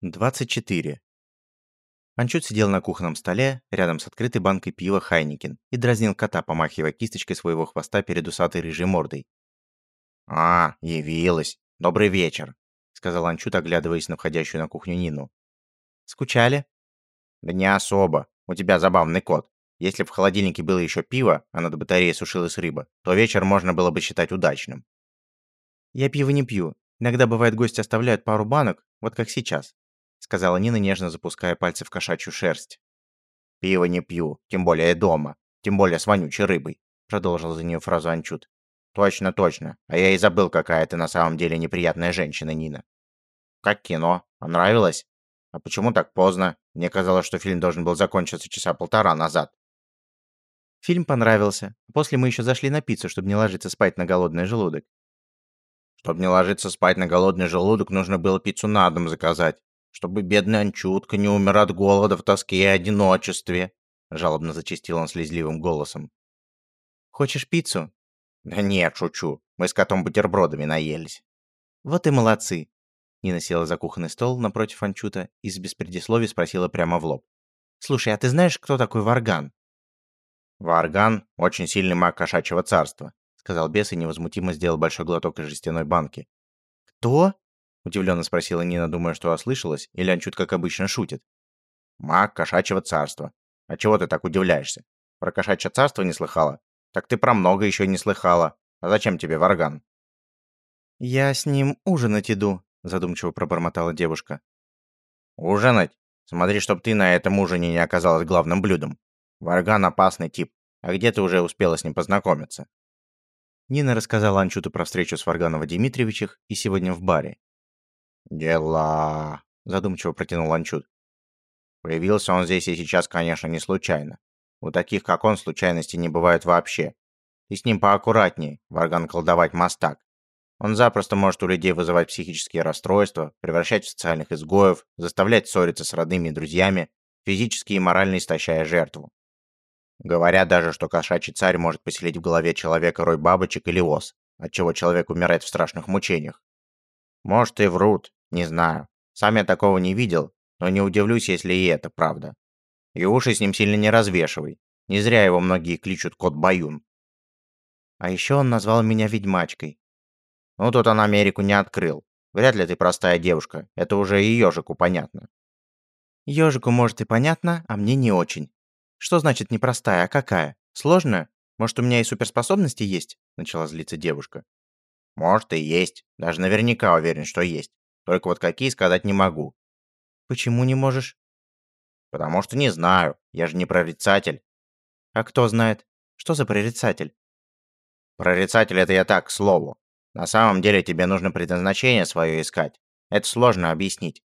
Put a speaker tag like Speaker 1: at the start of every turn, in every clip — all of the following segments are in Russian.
Speaker 1: 24. Анчут сидел на кухонном столе, рядом с открытой банкой пива Хайникен, и дразнил кота, помахивая кисточкой своего хвоста перед усатой рыжей мордой.
Speaker 2: «А, явилась. Добрый вечер», — сказал Анчут, оглядываясь на входящую на кухню Нину.
Speaker 1: «Скучали?»
Speaker 2: «Да не особо. У тебя забавный кот. Если в холодильнике было еще пиво, а над батареей сушилась рыба, то вечер можно было бы считать удачным».
Speaker 1: «Я пиво не пью. Иногда бывает гости оставляют пару банок, вот как сейчас сказала Нина, нежно запуская пальцы в кошачью шерсть.
Speaker 2: «Пиво не пью, тем более дома, тем более с вонючей рыбой», продолжил за нее фразу Анчут. «Точно, точно. А я и забыл, какая ты на самом деле неприятная женщина, Нина». «Как кино? Понравилось? А почему так поздно? Мне казалось, что фильм должен был закончиться часа полтора назад».
Speaker 1: Фильм понравился. После мы еще зашли на пиццу, чтобы не ложиться спать на голодный желудок.
Speaker 2: Чтобы не ложиться спать на голодный желудок, нужно было пиццу на дом заказать чтобы бедный Анчутка не умер от голода в тоске и одиночестве», — жалобно зачастил он слезливым голосом.
Speaker 1: «Хочешь пиццу?»
Speaker 2: «Да нет, шучу. Мы с котом бутербродами наелись».
Speaker 1: «Вот и молодцы». Нина села за кухонный стол напротив Анчута и с беспредисловий спросила прямо в лоб. «Слушай, а ты знаешь, кто такой Варган?»
Speaker 2: «Варган — очень сильный маг кошачьего царства», — сказал бес и невозмутимо сделал большой глоток из жестяной банки.
Speaker 1: «Кто?»
Speaker 2: Удивленно спросила Нина, думая, что ослышалась, или Анчут, как обычно, шутит. «Маг кошачьего царства. А чего ты так удивляешься? Про кошачье царство не слыхала? Так ты про много еще не слыхала. А зачем тебе варган?»
Speaker 1: «Я с ним ужинать иду», — задумчиво пробормотала девушка.
Speaker 2: «Ужинать? Смотри, чтоб ты на этом ужине не оказалась главным блюдом. Варган опасный тип. А где ты уже успела с ним познакомиться?»
Speaker 1: Нина рассказала Анчуту про встречу с Варганова Дмитриевичах и сегодня в баре.
Speaker 2: «Дела...» — задумчиво протянул Анчут. «Появился он здесь и сейчас, конечно, не случайно. У таких, как он, случайностей не бывает вообще. И с ним поаккуратнее, варган колдовать мастак. Он запросто может у людей вызывать психические расстройства, превращать в социальных изгоев, заставлять ссориться с родными и друзьями, физически и морально истощая жертву. Говорят даже, что кошачий царь может поселить в голове человека рой бабочек или ос, отчего человек умирает в страшных мучениях. Может и врут, не знаю. Сам я такого не видел, но не удивлюсь, если и это правда. И уши с ним сильно не развешивай. Не зря его многие кличут кот Баюн.
Speaker 1: А еще он назвал меня ведьмачкой.
Speaker 2: Ну, тут он Америку не открыл. Вряд ли ты простая девушка. Это уже и ежику понятно.
Speaker 1: Ежику, может, и понятно, а мне не очень. Что значит непростая, а какая? Сложная? Может, у меня и суперспособности есть? Начала злиться девушка.
Speaker 2: Может, и есть. Даже наверняка уверен, что есть. Только вот какие сказать не могу.
Speaker 1: Почему не можешь?
Speaker 2: Потому что не знаю. Я же не прорицатель.
Speaker 1: А кто знает? Что за прорицатель?
Speaker 2: Прорицатель это я так, к слову. На самом деле тебе нужно предназначение свое искать. Это сложно объяснить.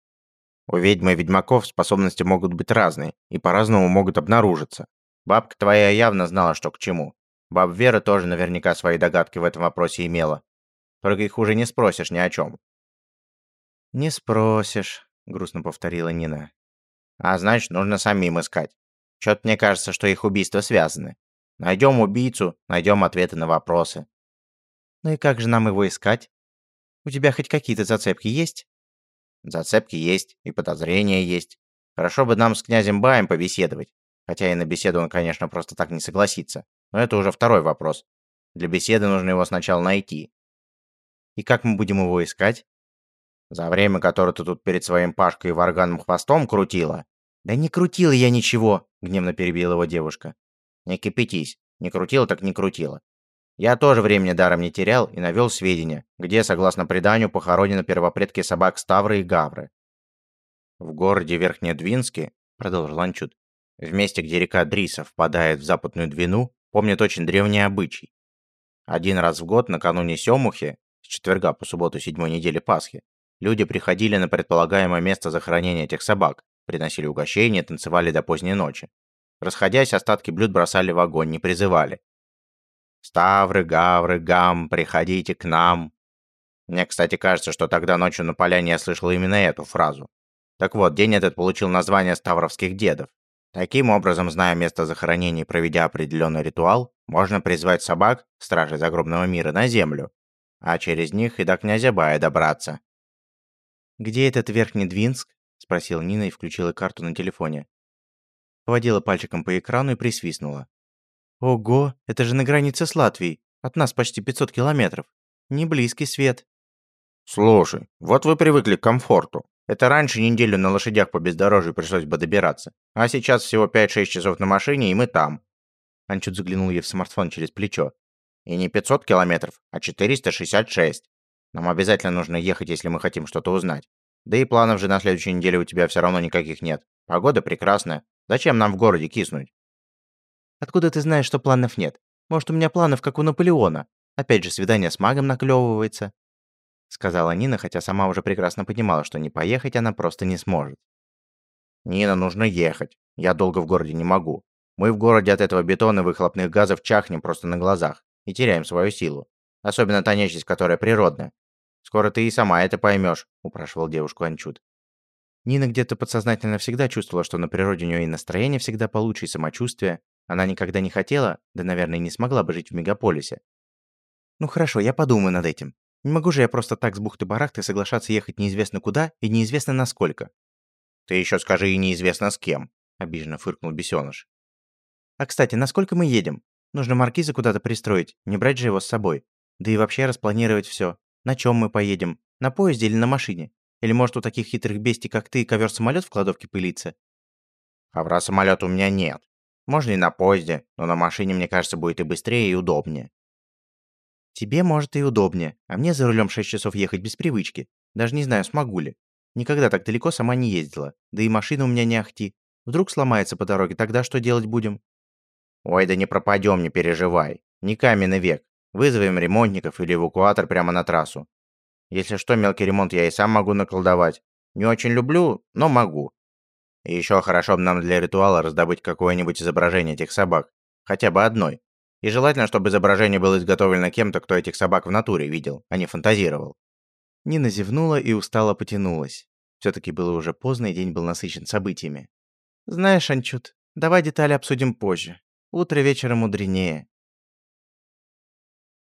Speaker 2: У ведьмы и ведьмаков способности могут быть разные и по-разному могут обнаружиться. Бабка твоя явно знала, что к чему. Баб Вера тоже наверняка свои догадки в этом вопросе имела. Только их уже не спросишь ни о чем.
Speaker 1: «Не спросишь», — грустно повторила Нина.
Speaker 2: «А значит, нужно самим искать. Чё-то мне кажется, что их убийства связаны. Найдем убийцу, найдем ответы на вопросы».
Speaker 1: «Ну и как же нам его искать? У тебя хоть какие-то зацепки есть?»
Speaker 2: «Зацепки есть, и подозрения есть. Хорошо бы нам с князем Баем побеседовать. Хотя и на беседу он, конечно, просто так не согласится. Но это уже второй вопрос. Для беседы нужно его сначала найти».
Speaker 1: «И как мы будем его искать?»
Speaker 2: За время, которое ты тут перед своим Пашкой и Варганом хвостом крутила?»
Speaker 1: «Да не крутила я ничего», — гневно перебила его девушка.
Speaker 2: «Не кипятись. Не крутила, так не крутила. Я тоже времени даром не терял и навел сведения, где, согласно преданию, похоронены первопредки собак Ставры и Гавры. В городе Верхнедвинске, продолжил Анчут, в месте, где река Дриса впадает в западную Двину, помнят очень древний обычай. Один раз в год, накануне Семухи, с четверга по субботу седьмой недели Пасхи, Люди приходили на предполагаемое место захоронения этих собак, приносили угощения, танцевали до поздней ночи. Расходясь, остатки блюд бросали в огонь, не призывали. «Ставры, гавры, гам, приходите к нам!» Мне, кстати, кажется, что тогда ночью на поляне я слышал именно эту фразу. Так вот, день этот получил название Ставровских дедов. Таким образом, зная место захоронения и проведя определенный ритуал, можно призвать собак, стражей загробного мира, на землю, а через них и до князя Бая добраться.
Speaker 1: «Где этот Верхний Двинск?» – спросила Нина и включила карту на телефоне. Поводила пальчиком по экрану и присвистнула. Ого, это же на границе с Латвией. От нас почти 500 километров. Не близкий свет.
Speaker 2: Слушай, вот вы привыкли к комфорту. Это раньше неделю на лошадях по бездорожью пришлось бы добираться. А сейчас всего 5-6 часов на машине, и мы там.
Speaker 1: Анчут заглянул ей в смартфон через плечо.
Speaker 2: И не 500 километров, а 466. Нам обязательно нужно ехать, если мы хотим что-то узнать. Да и планов же на следующей неделе у тебя все равно никаких нет. Погода прекрасная. Зачем нам в городе киснуть?
Speaker 1: Откуда ты знаешь, что планов нет? Может, у меня планов, как у Наполеона? Опять же, свидание с магом наклевывается. Сказала Нина, хотя сама уже прекрасно понимала, что не поехать она просто не сможет.
Speaker 2: Нина, нужно ехать. Я долго в городе не могу. Мы в городе от этого бетона и выхлопных газов чахнем просто на глазах и теряем свою силу. Особенно та нечисть, которая природная. Скоро ты и сама это поймешь, упрашивал девушку Анчут.
Speaker 1: Нина где-то подсознательно всегда чувствовала, что на природе у нее и настроение всегда получше, и самочувствие. Она никогда не хотела, да, наверное, не смогла бы жить в мегаполисе. Ну хорошо, я подумаю над этим. Не могу же я просто так с бухты-барахты соглашаться ехать неизвестно куда и неизвестно насколько.
Speaker 2: Ты еще скажи и неизвестно с кем, обиженно фыркнул бесёныш.
Speaker 1: А кстати, насколько мы едем? Нужно маркиза куда-то пристроить, не брать же его с собой. Да и вообще распланировать все. На чем мы поедем? На поезде или на машине? Или может у таких хитрых бестий, как ты, ковер-самолет в кладовке пылится?
Speaker 2: Ковра-самолета у меня нет. Можно и на поезде, но на машине, мне кажется, будет и быстрее, и удобнее.
Speaker 1: Тебе, может, и удобнее, а мне за рулем 6 часов ехать без привычки. Даже не знаю, смогу ли. Никогда так далеко сама не ездила. Да и машина у меня не ахти. Вдруг сломается по дороге, тогда что делать будем?
Speaker 2: Ой, да не пропадем, не переживай. Не каменный век. Вызовем ремонтников или эвакуатор прямо на трассу. Если что, мелкий ремонт я и сам могу наколдовать. Не очень люблю, но могу. И еще хорошо бы нам для ритуала раздобыть какое-нибудь изображение этих собак. Хотя бы одной. И желательно, чтобы изображение было изготовлено кем-то, кто этих собак в натуре видел, а не фантазировал.
Speaker 1: Нина зевнула и устало потянулась. Все-таки было уже поздно, и день был насыщен событиями. «Знаешь, Анчут, давай детали обсудим позже. Утро вечера мудренее.